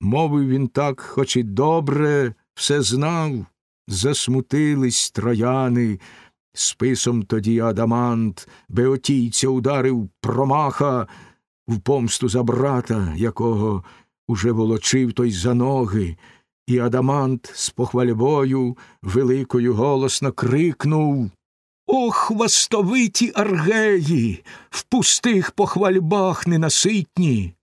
Мовив він так, хоч і добре все знав, засмутились трояни. Списом тоді Адамант Беотійця ударив промаха в помсту за брата, якого уже волочив той за ноги, і Адамант з похвальбою великою голосно крикнув О, хвастовиті аргеї, в пустих похвальбах ненаситні!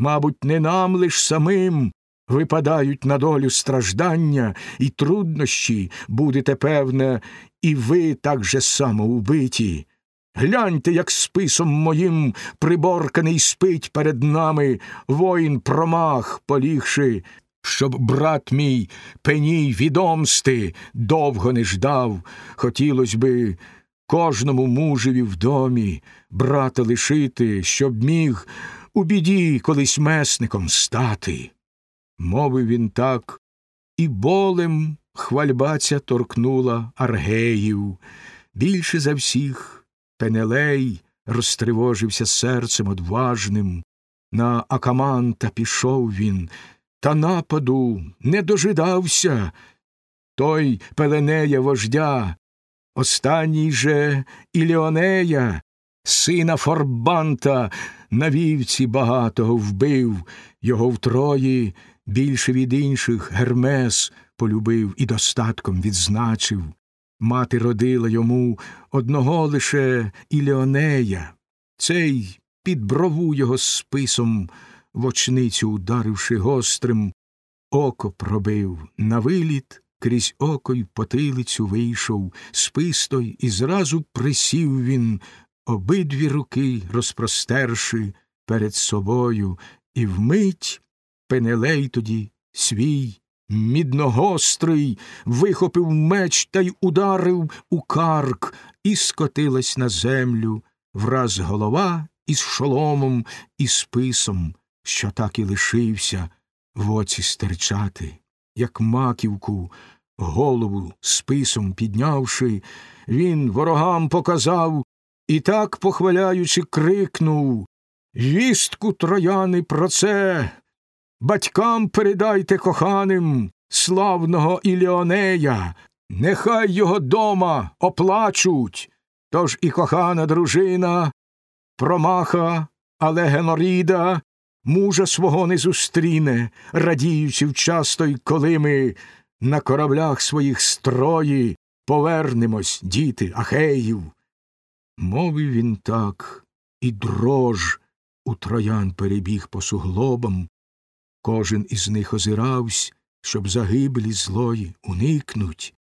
Мабуть, не нам лиш самим випадають на долю страждання і труднощі, будете, певне, і ви так же само убиті. Гляньте, як списом моїм приборканий спить перед нами воїн промах, полігши, щоб брат мій пеній відомсти довго не ждав. Хотілось би кожному мужеві в домі брата лишити, щоб міг у біді колись месником стати. Мовив він так, і болем хвальбаця торкнула аргеїв. Більше за всіх Пенелей розтривожився серцем одважним. На Акаманта пішов він, та нападу не дожидався. Той Пеленея вождя, останній же Іліонея, сина Форбанта, на вівці багатого вбив, його втрої більше від інших Гермес полюбив і достатком відзначив. Мати родила йому одного лише Ілеонея, цей під брову його списом, в очницю ударивши гострим, око пробив. На виліт, крізь око й потилицю вийшов, спис той, і зразу присів він, обидві руки розпростерши перед собою, і вмить Пенелей тоді свій мідногострий, вихопив меч та й ударив у карк, і скотилась на землю враз голова із шоломом і списом, що так і лишився в оці стерчати, як маківку, голову списом піднявши, він ворогам показав і так, похваляючи, крикнув Вістку трояни про це. Батькам передайте коханим славного Іліонея, нехай його дома оплачуть. Тож і кохана дружина, промаха, але Геноріда мужа свого не зустріне, радіючи вчасто й коли ми на кораблях своїх строї повернемось, діти, Ахеїв. Мовив він так, і дрож у троян перебіг по суглобам, Кожен із них озиравсь, щоб загиблі злої уникнуть.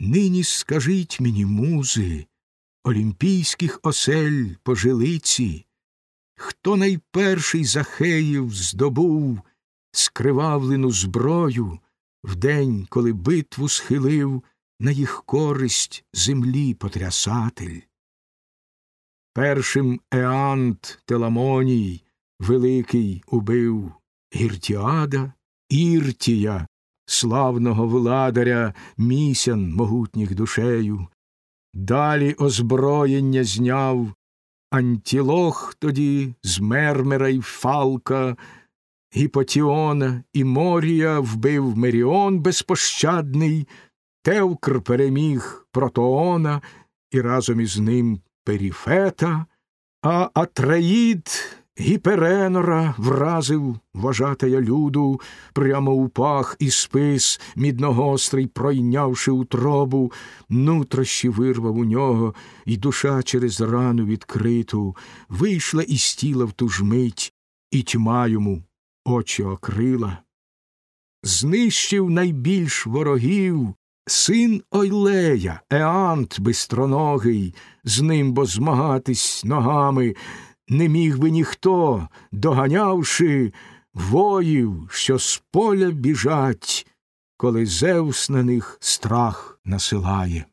Нині скажіть мені, музи, олімпійських осель пожилиці, хто найперший Захеїв здобув скривавлену зброю в день, коли битву схилив на їх користь землі потрясатель. Першим Еант Теламоній великий убив Гіртіада, Іртія, славного владаря місян могутніх душею. Далі озброєння зняв Антілох тоді з Мермера й Фалка, Гіпотіона і Морія вбив Меріон безпощадний, Тевкр переміг Протоона і разом із ним Періфета, а Атраїд Гіперенора вразив вважатая люду, прямо у пах і спис, мідногострий, пройнявши утробу, нутрощі вирвав у нього, і душа через рану відкриту вийшла із тіла в ту ж мить, і тьма йому очі окрила. Знищив найбільш ворогів син Ойлея, Еант бистроногий, з ним бо змагатись ногами не міг би ніхто, доганявши воїв, що з поля біжать, коли Зевс на них страх насилає.